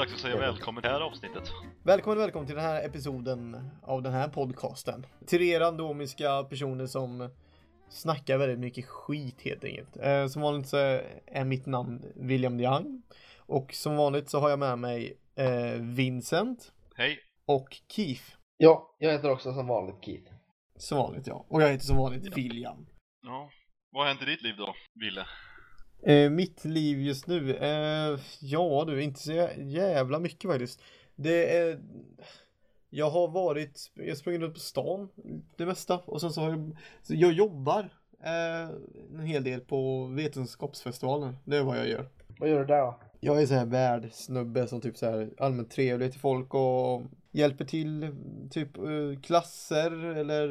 dags att säga välkommen till det här avsnittet. Välkommen, välkommen till den här episoden av den här podcasten. Till er randomiska personer som snackar väldigt mycket skit helt enkelt. Eh, som vanligt så är mitt namn William Young. Och som vanligt så har jag med mig eh, Vincent Hej! och Keith. Ja, jag heter också som vanligt Keith. Som vanligt ja. Och jag heter som vanligt William. Ja, vad har hänt i ditt liv då, Ville? Eh, mitt liv just nu? Eh, ja du, inte så jä- jävla mycket faktiskt. Det är... Jag har varit, jag sprungit runt på stan det mesta och sen så har jag, så jag jobbar eh, en hel del på vetenskapsfestivalen. Det är vad jag gör. Vad gör du där? Jag är så här värdsnubbe som typ så här allmänt trevlig till folk och hjälper till typ eh, klasser eller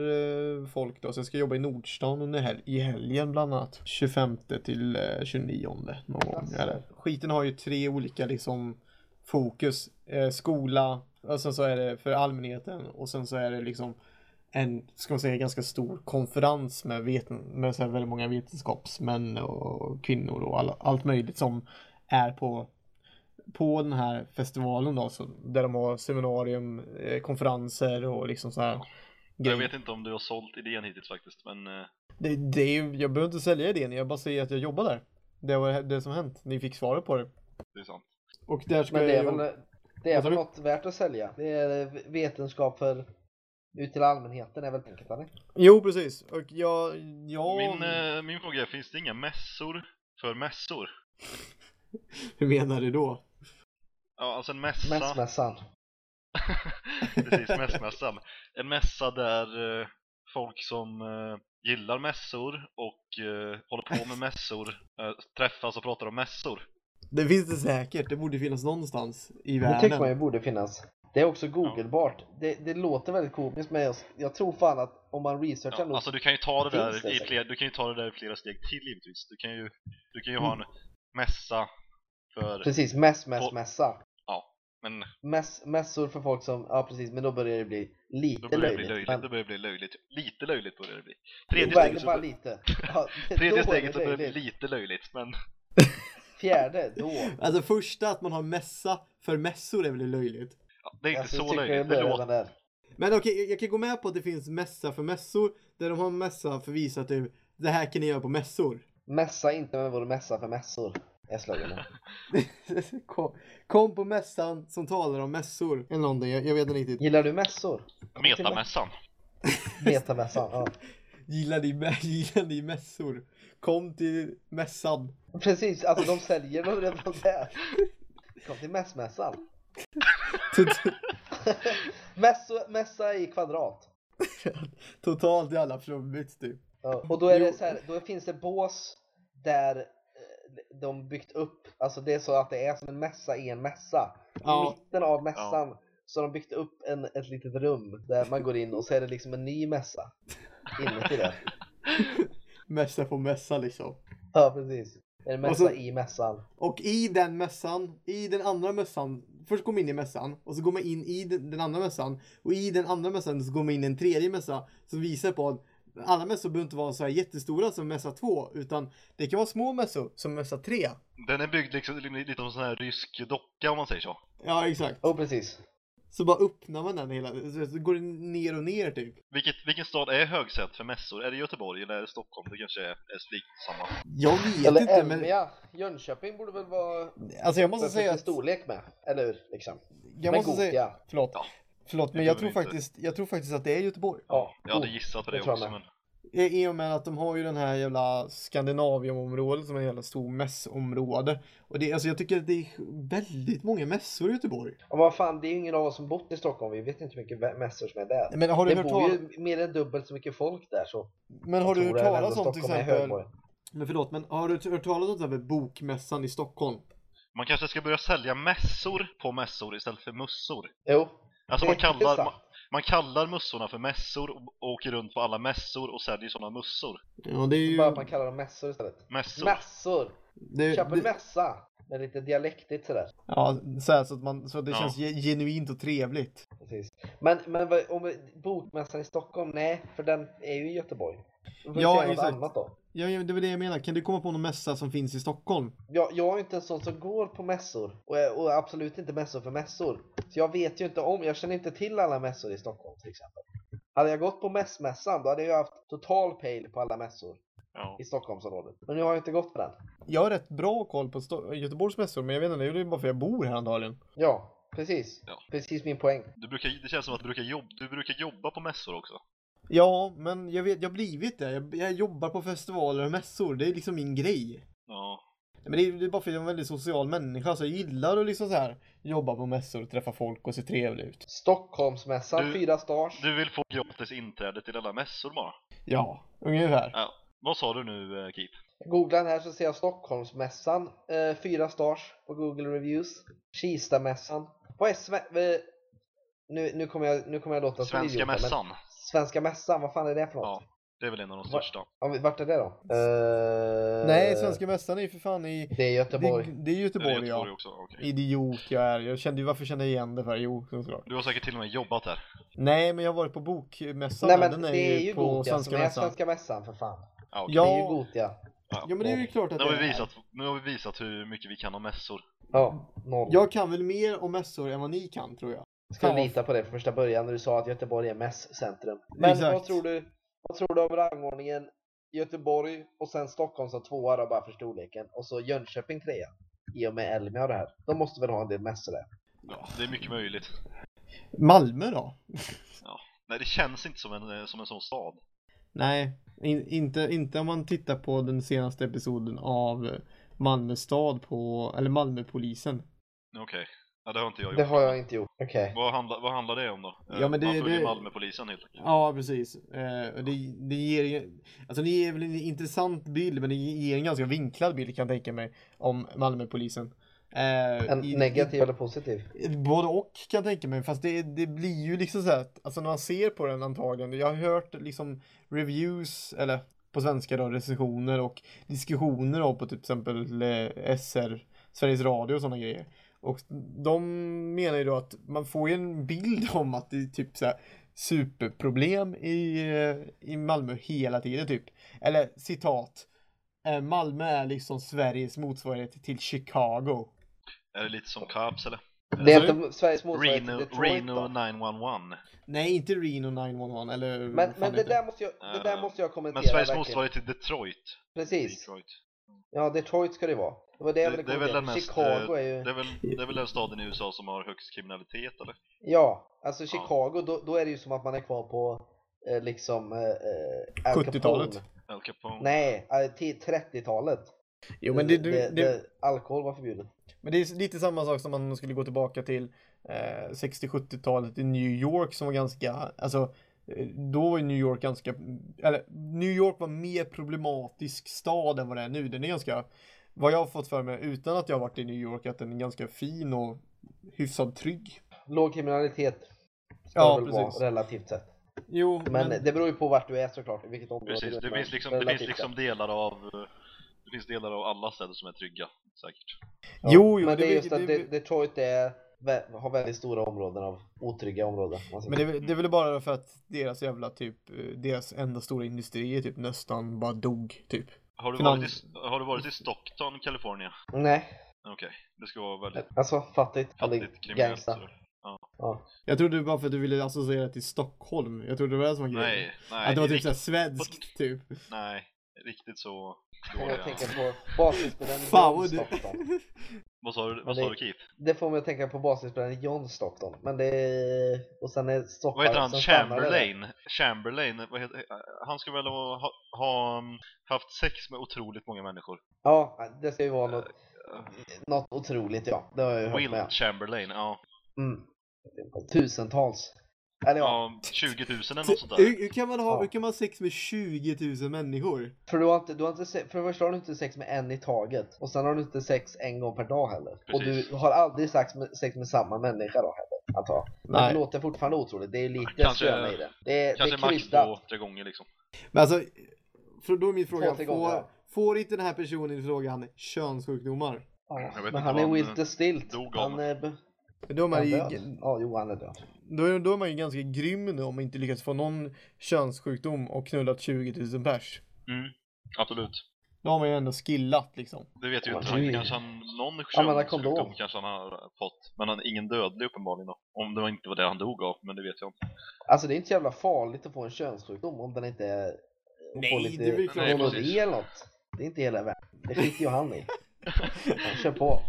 eh, folk då. Så jag ska jobba i Nordstan under hel i helgen bland annat. 25 till eh, 29 någon gång. Eller. Skiten har ju tre olika liksom fokus. Eh, skola och sen så är det för allmänheten och sen så är det liksom en, ska man säga, ganska stor konferens med, veten, med så väldigt många vetenskapsmän och kvinnor och alla, allt möjligt som är på, på den här festivalen då, så, där de har seminarium, eh, konferenser och liksom så här Jag vet inte om du har sålt idén hittills faktiskt, men eh, Det, det är ju, jag behöver inte sälja idén, jag bara säger att jag jobbar där. Det var det som hänt, ni fick svaret på det. det är sant. Och där ska Men det är jag väl, det är väl något värt att sälja? Det är vetenskap för ut till allmänheten är väl tänkt eller? Jo precis, och jag, jag... Min, eh, min fråga är, finns det inga mässor för mässor? Hur menar du då? Ja, alltså en mässa. Mässmässan. Precis, mässmässan. En mässa där eh, folk som eh, gillar mässor och eh, håller på med mässor träffas och pratar om mässor. Det finns det säkert, det borde finnas någonstans i Det världen. tycker man ju borde finnas. Det är också googlebart. Det, det låter väldigt komiskt men jag, jag tror fan att om man researchar Ja, nog alltså du kan ju ta det där det i säkert? fler, du kan ju ta det där i flera steg till givetvis. Du kan ju, du kan ju Mm. ha en mässa för, Precis, mäss, mäss, mässa. Men Mäss, mässor för folk som, ja precis, men då börjar det bli lite då börjar det bli löjligt. löjligt. men- Då börjar det bli löjligt. Lite löjligt börjar det bli. Tredje steget så, bara lite. Ja, tredje steget så börjar det bli löjligt. lite löjligt, men Fjärde, då. Alltså första att man har mässa för mässor är väl löjligt. ja, det är inte Alltså, så löjligt. Det låter. Men okej, jag- jag kan gå med på att det finns mässa för mässor. Där de har mässa för att visa att det, det här kan ni göra på mässor. Mässa inte med vår mässa för mässor. Är sloganen. kom, kom på mässan som talar om mässor. Eller någonting, jag, jag vet inte riktigt. Gillar du mässor? metamässan. Metamässan, ja. Gillar ni, gillar ni mässor? Kom till mässan. Precis, alltså de säljer dem redan där. Kom till mässmässan. Mässo, mässa i kvadrat. Totalt jävla flummigt typ. Ja, och då, är det så här, då finns det bås där de byggt upp, alltså det är så att det är som en mässa i en mässa. I Ja. mitten av mässan så har de byggt upp en, ett litet rum där man går in och så är det liksom en ny mässa inuti det. Mässa på mässa liksom. Ja precis. En mässa så- i mässan. Och i den mässan, i den andra mässan, först går man in i mässan och så går man in i den, den andra mässan och i den andra mässan så går man in i en tredje mässa som visar på att alla mässor behöver inte vara så här jättestora som mässa 2 utan det kan vara små mässor som mässa 3. Den är byggd liksom lite som en sån här rysk docka om man säger så. Ja exakt. Oh precis. Så bara öppnar man den hela, så går det ner och ner typ. Vilket, vilken stad är högsätet för mässor? Är det Göteborg eller är det Stockholm? Det kanske är, är samma. Jag vet Eller inte men Elmia. Jönköping borde väl vara alltså jag måste säga att storlek med. Eller hur? Liksom. jag Men måste säga, Gothia. förlåt. Ja. Förlåt men jag tror inte. faktiskt, jag tror faktiskt att det är Göteborg. Ja, Jag hade gissat på det också men I i och med att de har ju den här jävla Skandinaviumområdet som är en jävla stor mässområde. Och det, alltså jag tycker att det är väldigt många mässor i Göteborg. Och vad fan, det är ju ingen av oss som bott i Stockholm. Vi vet inte hur mycket mässor som är där. Men har du Det hört, bor ju mer än dubbelt så mycket folk där så. men har du hört talas om till exempel, men förlåt, men har du hört talas om till exempel Bokmässan i Stockholm? man kanske ska börja sälja mässor på mässor istället för mussor. Jo, Alltså man kallar, man, man kallar mussorna för mässor och åker runt på alla mässor och säljer sådana mussor. Ja, det är ju... Bara att man kallar dem mässor istället. Mässor. Mässor! Det, Köp en det, mässa! Med lite dialektigt sådär. ja, så, här, så att man, så att det Ja. känns ge- genuint och trevligt. Precis. Men, men om vi- bokmässan i Stockholm, nej, för den är ju i Göteborg. Då får vi Ja, exakt. annat då. Ja, ja, det var det jag menar. Kan du komma på någon mässa som finns i Stockholm? Jag, jag är inte en sån som går på mässor och, och absolut inte mässor för mässor. Så jag vet ju inte om, jag känner inte till alla mässor i Stockholm till exempel. Hade jag gått på mässmässan då hade jag haft total pejl på alla mässor Ja. i Stockholmsområdet. Men nu har jag inte gått på den. Jag har rätt bra koll på Sto- Göteborgs mässor, men jag vet inte, det är ju bara för att jag bor här antagligen. Ja, precis. Ja. Precis min poäng. Du brukar, det känns som att du brukar, jobb, du brukar jobba på mässor också. Ja, men jag vet, jag har blivit det. Jag, jag jobbar på festivaler och mässor, det är liksom min grej. Ja. Men det är, det är bara för att jag är en väldigt social människa, så jag gillar att liksom så här jobba på mässor och träffa folk och se trevlig ut. Stockholmsmässan, Du- fyra stars. Du vill få gratis inträde till alla mässor bara. Ja, ungefär. Ja. Vad sa du nu, eh, Keith? Googlar här så ser jag Stockholmsmässan, eh, fyra stars på Google Reviews. Kistamässan. Vad är sve- eh, nu, nu kommer jag, nu kommer jag låta Svenska här, men- mässan. Svenska mässan, vad fan är det för något? Ja. Det är väl en av de största. Ja, men vart är det då? Eh, Nej, Svenska mässan är ju för fan i... Det är Göteborg. Det, det är Är det Göteborg, Göteborg ja. också? Okej. Idiot jag är. Jag kände ju varför kände jag igen det för? Jo, såklart. Du har säkert till och med jobbat här. Nej, men jag har varit på bokmässan. Nej där. men Den det är ju på Gotia Svenska som är mässan. Svenska mässan för fan. Ja, okej. Ja. Det är ju Gotia. Ja, men det är ju klart att Nu har, det vi är. visat, nu har vi visat hur mycket vi kan om mässor. Ja, noll. Jag kan väl mer om mässor än vad ni kan, tror jag. Skulle Fan, lita på det från första början när du sa att Göteborg är mässcentrum. Men Exakt. vad tror du? Vad tror du om rangordningen? Göteborg och sen Stockholm som tvåa då bara för storleken och så Jönköping trea. I och med Elmia och det här. De måste väl ha en del mässor där. Ja, det är mycket möjligt. Malmö då? Nej, det känns inte som en, eh, som en sån stad. Nej, in, inte, inte om man tittar på den senaste episoden av Malmö stad på, eller Malmöpolisen. Okej. Ja, det har inte jag gjort. Det har jag inte gjort. Okej. Vad handlar, vad handlar det om då? Ja, men det- Man följer det- Malmöpolisen helt enkelt. Ja, precis. Eh, det, det ger alltså det ger väl en intressant bild, men det ger en ganska vinklad bild kan jag tänka mig om Malmöpolisen. Eh, En i- negativ eller positiv? Både och kan jag tänka mig, fast det, det blir ju liksom så här, att- alltså när man ser på den antagligen, jag har hört liksom reviews, eller på svenska då, recensioner och diskussioner då på typ till exempel eh, SR, Sveriges Radio och sådana grejer. Och de menar ju då att man får ju en bild om att det är typ så här superproblem i, eh, i Malmö hela tiden typ. Eller citat. eh, Malmö är liksom Sveriges motsvarighet till Chicago. Är det lite som Cops eller? Det är Alltså, inte Sveriges motsvarighet till Reno, Detroit Reno då? 911. Nej, inte Reno 911 eller Men, men det där måste jag, det där Eh, måste jag kommentera Men Sveriges verkligen. motsvarighet till Detroit. Precis. Detroit. Ja, Detroit ska det vara. Det var det jag Det, det är väl kommentera. den mest, Chicago eh, är ju... det, är väl, det är väl den staden i USA som har högst kriminalitet eller? Ja, alltså Chicago, då, då är det ju som att man är kvar på eh, liksom eh, eh, Al 70-talet. Capone. Al Capone? Nej, eh, till 30-talet. Jo, men det, det, det, det, det, alkohol var förbjudet. men det är lite samma sak som om man skulle gå tillbaka till eh, 60-70-talet i New York som var ganska, alltså eh, då var ju New York ganska, eller New York var mer problematisk stad än vad det är nu. Den är ganska, vad jag har fått för mig utan att jag har varit i New York, att den är ganska fin och hyfsat trygg. Låg kriminalitet. Ska Ja, väl vara precis. relativt sett. Jo, Men, det beror ju på vart du är såklart, vilket område Precis, du är. det men finns liksom, det finns liksom delar av det finns delar av alla städer som är trygga, säkert. Ja, Jo, jo, men det, det- är just det- att det- De- Detroit är, har väldigt stora områden av otrygga områden. Men det, är det är väl bara för att deras jävla typ, eh, deras enda stora industri typ nästan bara dog typ. Har du, Finans- varit i, har du varit i Stockton, California? Nej, Okej, det ska vara väldigt alltså fattigt. Fattigt kriminellt. så- Ja. Jag trodde bara för att du ville associera till Stockholm. Jag trodde det var det som var grejen. Nej, nej, att det var typ såhär svenskt typ. nej, riktigt så Jag dåliga. tänker på basisspelaren Fan John. Stockton. Vad sa du, vad det- sa du Keith? Det får mig att tänka på basisspelaren John Stockton. Men det är... Och sen är Stockholm... Vad heter han? Chamberlain? Chamberlain, vad heter, han ska väl ha, ha, um, haft sex med otroligt många människor? Ja, det ska ju vara något, Uh, något otroligt ja. Det har jag ju hört Will med. Chamberlain, ja. Mm. Tusentals. Eller ja, ja. 20 000 eller något sånt Hur, där. hur, kan man ha, Ja. hur kan man ha sex med 20 000 människor? för du har inte, du har inte se, för det första har du inte sex med en i taget. Och sen har du inte sex en gång per dag heller. Och Precis. du har aldrig sex med, sex med samma människa då heller, antar jag. Men Nej. det låter fortfarande otroligt. Det är lite Kanske- i det. Det är, Kanske det är max två, tre gånger liksom. Men alltså, för då är min fråga, Två, får, ja. får inte den här personen i frågan könssjukdomar? Ja, Jag vet men inte han är han, Wilter Stilt. Han är, be- Då är ju. Ja, jo han är död. Då är, då är man ju ganska grym nu om man inte lyckas få någon könssjukdom och knullat 20 000 pers. Mm. Absolut. Då har man ju ändå skillat liksom. Det vet ju inte. är Han kanske han, någon könssjukdom kanske han har fått. Men han, ingen dödlig uppenbarligen då. Om det var inte var det han dog av, men det vet jag inte. Alltså det är inte så jävla farligt att få en könssjukdom om den inte är... att Nej, få det lite är väl klart. Det är inte hela världen. Det skiter ju han i. Han kör på.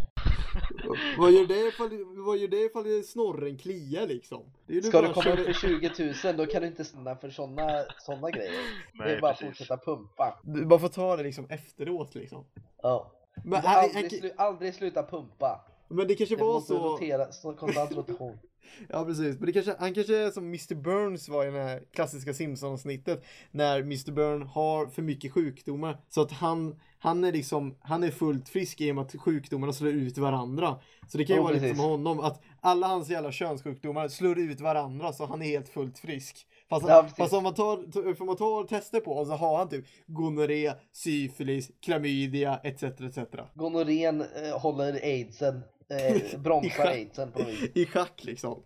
Vad gör det ifall, vad gör det ifall snorren kliar liksom? Det är ju Ska du komma upp för 20 000 då kan du inte stanna för sådana såna grejer. det Nej, är bara att precis. fortsätta pumpa. Du bara får ta det liksom efteråt liksom. Ja. Men, aldrig, slu, aldrig sluta pumpa. men det kanske Det var så... rotera, så konstant rotation. Ja precis, men det kanske, han kanske är som Mr Burns var i det här klassiska Simpsons-snittet När Mr Burn har för mycket sjukdomar. Så att han, han är liksom, han är fullt frisk i och med att sjukdomarna slår ut varandra. Så det kan ju Ja, vara lite precis. som honom, att alla hans jävla könssjukdomar slår ut varandra så han är helt fullt frisk Fast, Ja, fast om man tar, får man tar tester på och så har han typ gonorré, syfilis, klamydia etc etc Gonorrén eh, håller aidsen, eh, bromsar aidsen på något vis. I schack liksom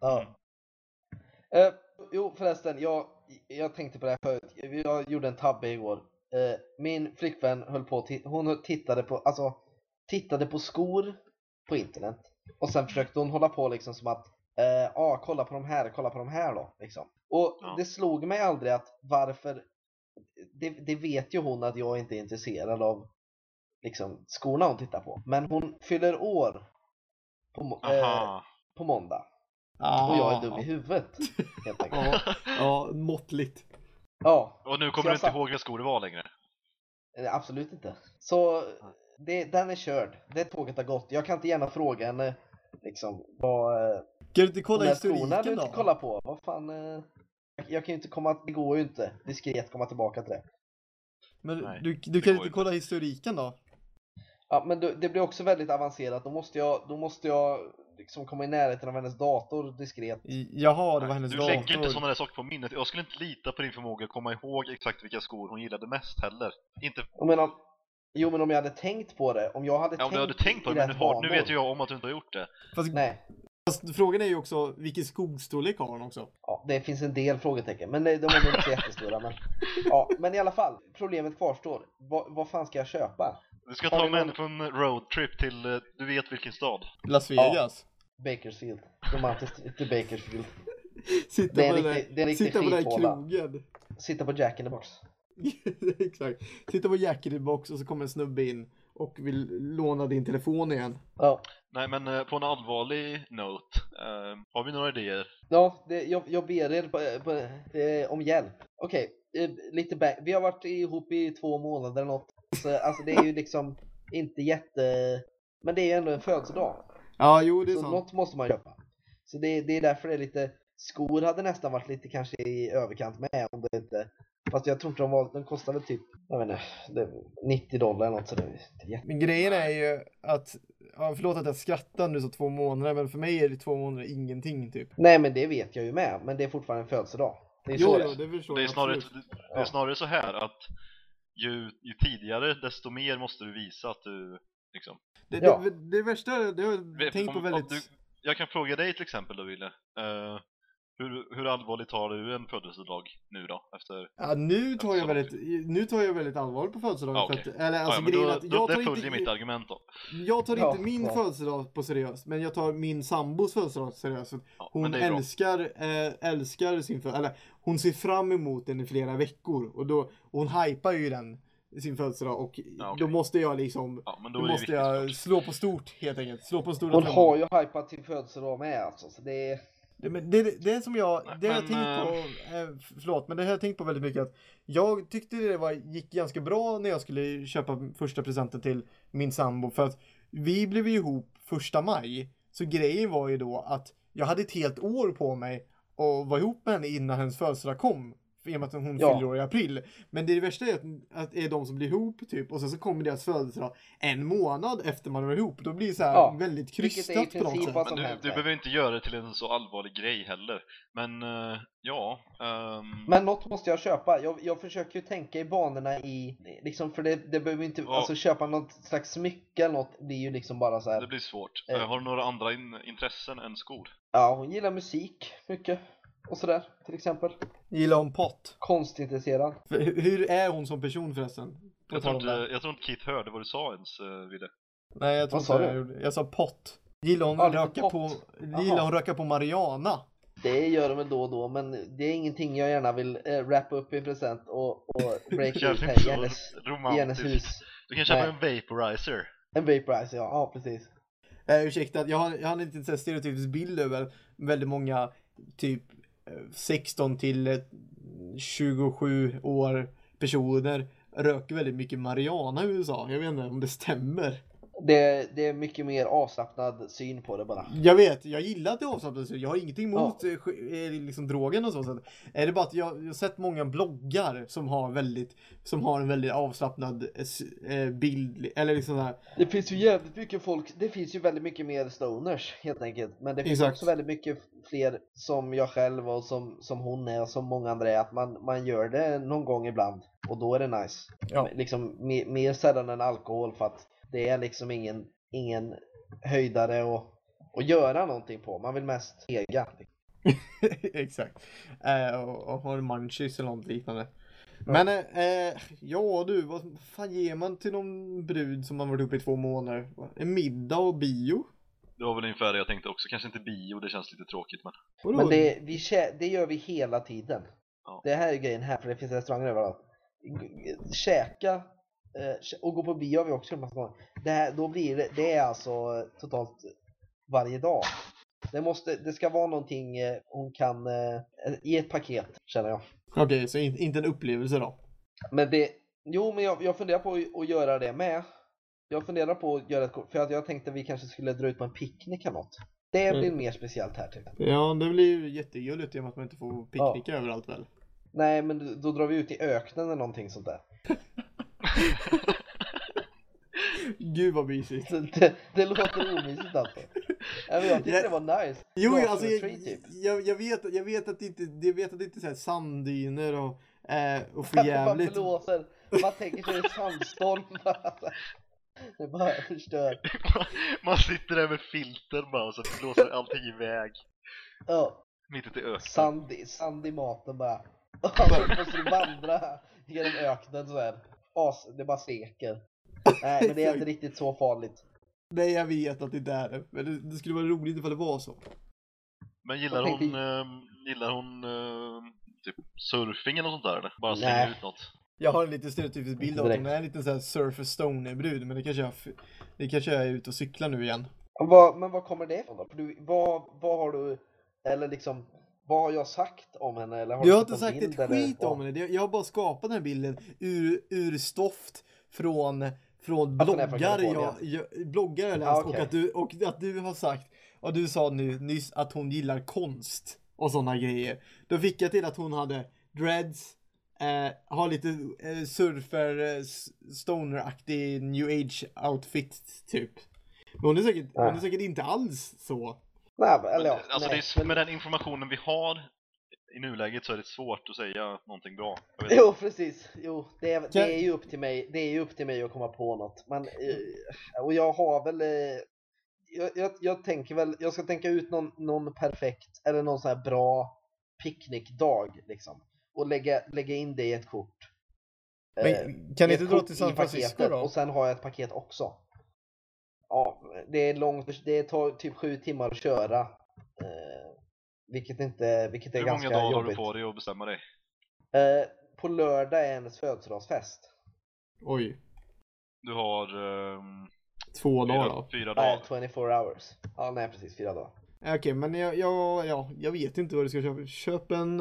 Ja. Eh, jo förresten, jag, jag tänkte på det här förut. Jag gjorde en tabbe igår. Eh, min flickvän höll på hon tittade på, alltså, tittade på skor på internet. Och sen försökte hon hålla på liksom som att, eh, ah, kolla på de här, kolla på de här då. Liksom. Och Ja. det slog mig aldrig att varför, det, det vet ju hon att jag inte är intresserad av liksom, skorna hon tittar på. Men hon fyller år på, eh, Aha. på måndag. ah, Och jag är dum i huvudet. Helt enkelt. Ja, ja, måttligt Ja, Och nu kommer du inte satt- ihåg vilka skor det var längre. eh, absolut inte. Så det, den är körd. Det tåget har gått. Jag kan inte gärna fråga henne liksom vad... eh, Kan du inte kolla historiken du då? inte kollar på. Vad fan... eh, jag- Jag kan ju inte komma... Det går ju inte diskret komma tillbaka till det. Men Nej, du, du det kan inte inte. kolla historiken då? Ja, men det, det blir också väldigt avancerat. Då måste jag, då måste jag liksom komma i närheten av hennes dator diskret. Jaha, det var hennes du dator. lägger inte sådana där saker på minnet. Jag skulle inte lita på din förmåga att komma ihåg exakt vilka skor hon gillade mest heller. Inte... Jag menar, jo men om jag hade tänkt på det. Om jag hade Ja, om tänkt du hade tänkt på det, men nu, har, nu vet ju jag om att du inte har gjort det. Fast, Nej. fast frågan är ju också, vilken skostorlek har hon också? Ja, det finns en del frågetecken, men de är nog inte så jättestora. Men, ja, men i alla fall, problemet kvarstår. Vad, vad fan ska jag köpa? Du ska Har ta du med någon- på en roadtrip till, eh, du vet vilken stad. Las Vegas? Bakersfield. Romantiskt till Bakersfield. Sitta Det är på en den riktig- det är där, en riktig sitta på den krogen. Sitta på Jack in the box. Exakt. Sitta på Jack in the box och så kommer en snubbe in och vill låna din telefon igen. Ja, Nej men eh, på en allvarlig note, eh, har vi några idéer? ja det, jag, jag ber er på, på, eh, om hjälp. Okej, eh, lite back. Vi har varit ihop i två månader eller något. Så, alltså det är ju liksom inte jätte... Men det är ju ändå en födelsedag. Ja, jo det är Så sant. något måste man köpa. Så det, det är därför det är lite... Skor hade nästan varit lite kanske i överkant med om det inte... Fast jag tror inte de var... De kostade typ, jag vet inte, det, 90 dollar eller något så det är jätte... Men grejen är ju att, ja, förlåt att jag skrattar nu så två månader, men för mig är det två månader ingenting typ. Nej men det vet jag ju med, men det är fortfarande en födelsedag. Det är Jo, så jo, det det förstår Det är snarare, det är snarare så här att ju, ju tidigare desto mer måste du visa att du liksom... Det, Ja. det, det värsta, det har jag tänkt på väldigt... Du, jag kan fråga dig till exempel då Wille. Eh, hur, hur allvarligt tar du en födelsedag nu då? Efter... Ja, nu tar jag väldigt, nu tar jag väldigt allvarligt på födelsedagen. Ja, för okej. att, eller Ja, alltså ja, men grejen då, att då, jag det tar följer inte, mitt argument då. jag tar Ja, inte min ja. födelsedag på seriöst, men jag tar min sambos födelsedag seriöst. För att Ja, Hon det älskar, eh, älskar sin födelsedag, eller hon ser fram emot den i flera veckor. Och då, och hon hypar ju den, sin födelsedag. Och Ja, okej. då måste jag liksom, Ja, men då, då, det måste viktigt jag såklart. slå på stort helt enkelt. Slå på stora Hon har ju hypat sin födelsedag med alltså, så det är... Det, men det, det som jag, det har jag men, tänkt på, eh, förlåt, men det har jag tänkt på väldigt mycket att jag tyckte det var, gick ganska bra när jag skulle köpa första presenten till min sambo för att vi blev ihop första maj. Så grejen var ju då att jag hade ett helt år på mig att vara ihop med henne innan hennes födelsedag kom. I och med att hon Ja. fyller år i april. Men det värsta är att, att är de som blir ihop typ och sen så kommer deras födelsedag en månad efter man var ihop. Då blir det så här Ja, väldigt är krystat på något sätt. Men som du, du behöver inte göra det till en så allvarlig grej heller. Men eh, ja. ehm, Men något måste jag köpa. Jag, jag försöker ju tänka i banorna i, liksom för det, det behöver inte, Ja. alltså köpa något slags smycke eller något blir ju liksom bara så här. det blir svårt. Eh. Eh, har du några andra in, intressen än skor? Ja, hon gillar musik mycket. Och sådär till exempel. Gillar hon pott? Konstintresserad. För Hur hur är hon som person förresten? Jag tror, inte, jag tror inte Kit hörde vad du sa ens, uh, Wille. Nej jag tror Vad sa inte du? jag gjorde. Jag sa pott. Gillar hon lite röka pott. på, gillar hon röka på Mariana? Det gör de väl då och då men det är ingenting jag gärna vill äh, wrappa upp i en present och, och Känns ut inte här i hennes, i hennes hus. Du kan köpa Nej. en vaporizer. En vaporizer ja, ja precis. Eh, ursäkta, jag har, jag har en så här stereotypisk bild över väldigt många typ eh, 16 till eh, 27 år personer röker väldigt mycket marijuana i USA. Jag vet inte om det stämmer. Det, det är mycket mer avslappnad syn på det bara. Jag vet, jag gillar att det är avslappnat. så Jag har ingenting emot eh, sk- eh, liksom drogen och så. så. Är det bara att jag, jag har sett många bloggar som har väldigt, som har en väldigt avslappnad eh, eh, bild, eller liksom där. Det finns ju jävligt mycket folk, det finns ju väldigt mycket mer stoners helt enkelt. Men det finns Exakt. också väldigt mycket fler som jag själv och som, som hon är och som många andra är. Att man, man gör det någon gång ibland och då är det nice. Ja. Liksom mer, mer sällan än alkohol för att det är liksom ingen, ingen höjdare att, att göra någonting på. Man vill mest ega. Exakt. Eh, och, och har munchies eller något liknande. Men eh, eh, ja du, vad fan ger man till någon brud som har varit uppe i två månader? En middag och bio? Det var väl ungefär det jag tänkte också. Kanske inte bio, det känns lite tråkigt men. Men det, vi, det gör vi hela tiden. Ja. Det här är grejen här, för det finns restauranger överallt. Käka kä- och gå på bio har vi också gjort massa gånger. Det, här, då blir det, det är alltså totalt varje dag. Det, måste, det ska vara någonting eh, hon kan eh, i ett paket, känner jag. Okej, så in, inte en upplevelse då? Men det, jo men jag, jag funderar på att- att göra det med. Jag funderar på att göra ett kort, för att jag tänkte vi kanske skulle dra ut på en picknick eller något. Det Mm. blir mer speciellt här typ. Ja, det blir ju jättegulligt i och med att man inte får picknicka överallt väl? Nej men då- då drar vi ut i öknen eller någonting sånt där. Gud vad mysigt. Det, det låter omysigt alltså. Ja, men jag tyckte Jag- det var nice. Jo, alltså jag, typ. jag, jag, vet, jag vet att det inte, jag vet att det inte är så här sanddyner och, eh, och för Man blåser, man tänker sig en sandstorm. Det bara förstör. Man sitter där med filter bara och så blåser allting iväg. Ja, Mitt ute i öknen. sand, sand i maten bara. Och så måste du vandra genom öknen så här. As, det bara steker. Nej men det är inte riktigt så farligt. Nej, jag vet att det inte är det. Men det, det skulle vara roligt ifall det var så. Men gillar Jag hon, tänkte- ehm, gillar hon ehm, typ surfing eller något sånt där eller? Bara slänga Nej. ut något? Jag har en liten stereotypisk bild av att hon är en liten sån här surfer stoner brud men det kanske jag, det kanske jag är ute och cyklar nu igen. Vad, men vad kommer det ifrån då? Du, vad, vad har du, eller liksom, vad har jag sagt om henne? Eller har Jag har inte sagt ett skit om henne. Jag har bara skapat den här bilden ur, ur stoft från, från från bloggar jag, jag, bloggar jag läst Ah, och, okej. att du, och att du har sagt, och du sa nu nyss att hon gillar konst och sådana grejer. Då fick jag till att hon hade dreads, eh, har lite eh, surfer, eh, stoner-aktig new age outfit typ. Men hon är säkert, hon är säkert inte alls så. Nej, men- eller ja, Men, alltså nej, det är, men- med den informationen vi har i nuläget så är det svårt att säga någonting bra. Jo precis, jo det är, Kan- det är ju upp till mig, det är ju upp till mig att komma på något. Men, eh, och jag har väl, eh, jag, jag, jag tänker väl, jag ska tänka ut någon, någon perfekt, eller någon sån här bra picknickdag liksom. Och lägga, lägga in det i ett kort. Eh, Men kan i ni inte dra till San Francisco paketet, då? Och sen har jag ett paket också. Ja, det är långt, det tar typ sju timmar att köra. Eh, vilket inte, vilket är Hur ganska många dagar har jobbigt. du på dig att bestämma dig? Eh, på lördag är hennes födelsedagsfest. Oj, Du har ehm, två dagar då. fyra, dagar. 24 hours. Ja, nej precis, fyra dagar. Okej, men jag, jag, ja, jag vet inte vad du ska köpa. Köp en,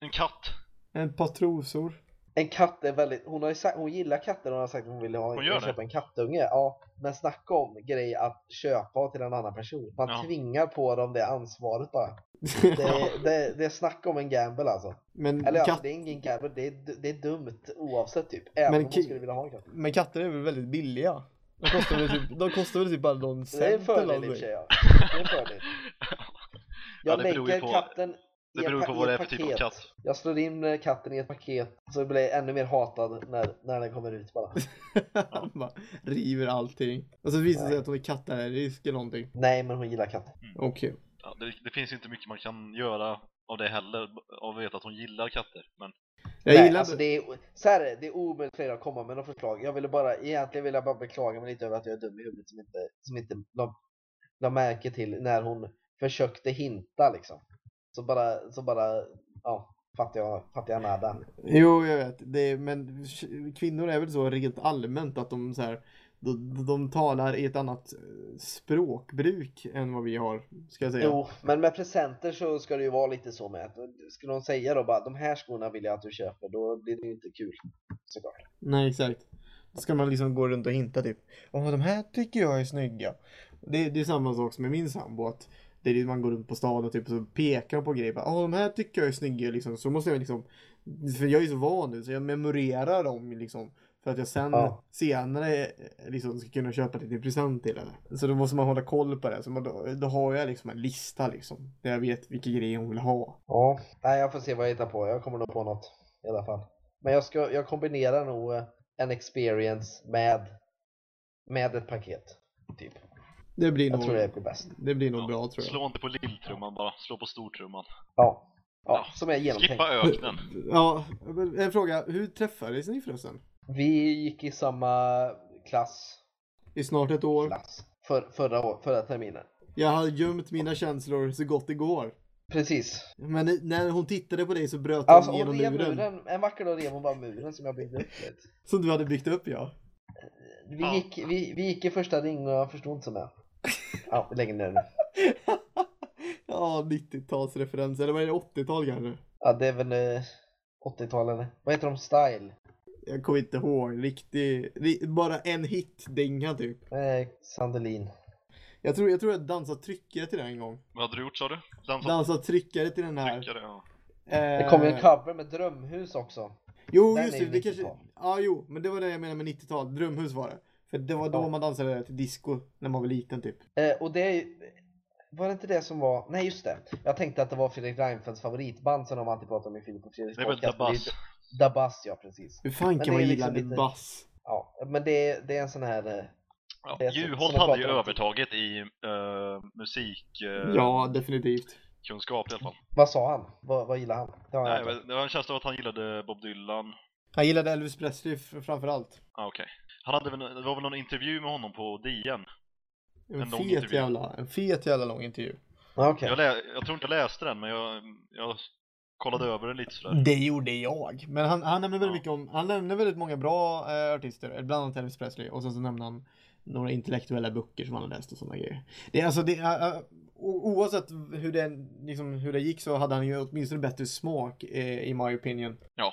En katt. en par trosor. En katt är väldigt, hon har ju sagt, hon gillar katter och hon har sagt att hon vill ha, Hon gör det? köpa en kattunge. Ja, men snacka om grej att köpa till en annan person. Man Ja. tvingar på dem det ansvaret bara. Det, är- det, det är snack om en gamble alltså. men, Eller ja, katt, det är ingen gamble, det är, det är dumt oavsett typ. Även Men om ki- skulle vilja ha en katt. men katter är väl väldigt billiga? De kostar väl typ, de kostar väl typ bara någon Det är en cent eller fördel i och för någonting. sig ja. Det är en fördel. Ja, Jag ju lägger på- katten Det i ett beror på vad det är för typ av paket. katt. Jag slår in eh, katten i ett paket så blir jag ännu mer hatad när, när den kommer ut bara. Han bara river allting. Och så visar det sig att hon är kattallergisk eller någonting. Nej men hon gillar katter. Okej. Ja, det, det finns inte mycket man kan göra av det heller, av att veta att hon gillar katter. Men Jag Nej, gillar alltså det är, så här, är det är omöjligt för er att komma med några förslag. Jag ville bara, egentligen vill jag bara beklaga mig lite över att jag är dum i huvudet som inte, som inte la, la märke till när hon försökte hinta liksom. Så bara, så bara, ja, fattar jag, fattar jag nada. Jo, jag vet. Det är, men kvinnor är väl så rent allmänt att de så här, de, de talar i ett annat eh, språkbruk än vad vi har, ska jag säga. Jo, men med presenter så ska det ju vara lite så med skulle de säga då bara de här skorna vill jag att du köper, då blir det ju inte kul. Såklart. Nej, exakt. Då ska man liksom gå runt och hinta typ. Åh, de här tycker jag är snygga. Det, det är samma sak som med min sambo. Att det är det man går runt på stan och typ så pekar på grejer. Bara, Åh, de här tycker jag är snygga liksom. Så måste jag liksom. För jag är så van nu så jag memorerar dem liksom. För att jag sen Ja. senare eh, liksom ska kunna köpa till present till henne. Så då måste man hålla koll på det. Så man, då, då har jag liksom en lista liksom. Där jag vet vilka grejer hon vill ha. Ja, nej jag får se vad jag hittar på. Jag kommer nog på något i alla fall. Men jag, ska, jag kombinerar nog eh, en experience med, med ett paket. Typ. Det blir Jag nog, tror det blir bäst. det blir nog ja, bra tror jag. slå inte på lilltrumman bara, slå på stortrumman. Ja. Ja, Ja, som är genomtänkt. Skippa öknen. Ja, en fråga. Hur träffades ni förresten? Vi gick i samma klass, I snart ett år. klass för, förra, år, förra terminen. Jag har gömt mina känslor så gott det går. Precis. Men när hon tittade på dig så bröt hon Alltså hon igenom rev muren. muren. En vacker dag rev hon bara muren som jag byggde upp. Som du hade byggt upp ja. Vi, Ja. gick, vi, vi gick i första ring och jag förstod inte så med. Ja, vi lägger ner nu. ja, 90-talsreferens. Eller vad är det? 80-tal kanske? Ja, det är väl eh, 80-tal eller? Vad heter de? Style? Jag kommer inte ihåg. Riktig, ri, bara en hit-dänga typ. Eh, Sandelin. Jag tror jag, tror jag dansade tryckare till den en gång. Vad hade du gjort sa du? Dansa Dansade tryckare till den här. tryckare? Ja. Det kom ju en cover med Drömhus också. Jo, Den just det. det kanske... 90-tal. Ja, jo. Men det var det jag menade med 90-tal. Drömhus var det. För det var då Ja. man dansade till disco när man var liten typ. Eh, och det var det inte det som var, nej just det. Jag tänkte att det var Fredrik Reinfeldts favoritband som de alltid pratar om i Filip och Fredriks Det är väl podcast, Dabas? Dabas ja, precis. Hur fan kan man liksom gilla lite- bass? Ja, men det, är- det är en sån här, eh, Ja. Juholt hade ju övertaget i uh, musikkunskap Ja, definitivt. i alla fall. vad sa han? Vad, vad gillar han? Det jag Nej, det var en känsla av att han gillade Bob Dylan. Han gillade Elvis Presley framförallt. Ah, okej. Han hade väl, det var väl någon intervju med honom på DN? En, En lång fet intervju. jävla, en fet jävla lång intervju. Ja, Okej. Jag, lä- jag tror inte jag läste den, men jag, jag kollade över den lite sådär. Det gjorde jag. Men han, han nämner väldigt Ja. mycket om, han nämner väldigt många bra eh, artister, bland annat Elvis Presley. Och sen så nämner han några intellektuella böcker som han har läst och sådana grejer. Det är alltså, det, o- oavsett hur det, liksom, hur det gick så hade han ju åtminstone bättre smak eh, i my opinion. Ja.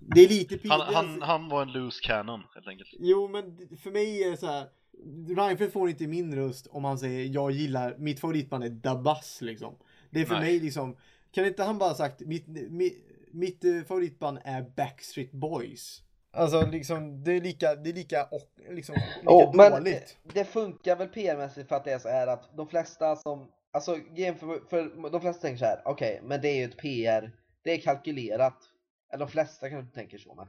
Det är lite Han, han, han var en loose cannon, helt enkelt. Jo, men för mig är det så här. Reinfeldt får inte min röst om han säger jag gillar, mitt favoritband är Dabas liksom. Det är för Nej. mig liksom, kan inte han bara sagt mitt, mitt, mitt eh, favoritband är Backstreet Boys? Alltså liksom, det är lika, det är lika och liksom, lika Oh, men dåligt. eh, det funkar väl PR-mässigt för att det är så här att de flesta som, alltså för, för de flesta tänker så här, okej, men det är ju ett PR, det är kalkylerat. Eller de flesta kanske inte tänker så, men